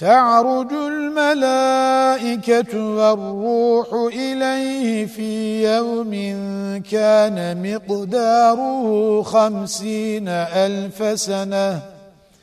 تعرج الملائكة والروح إليه في يوم كان مقداره خمسين ألف سنة.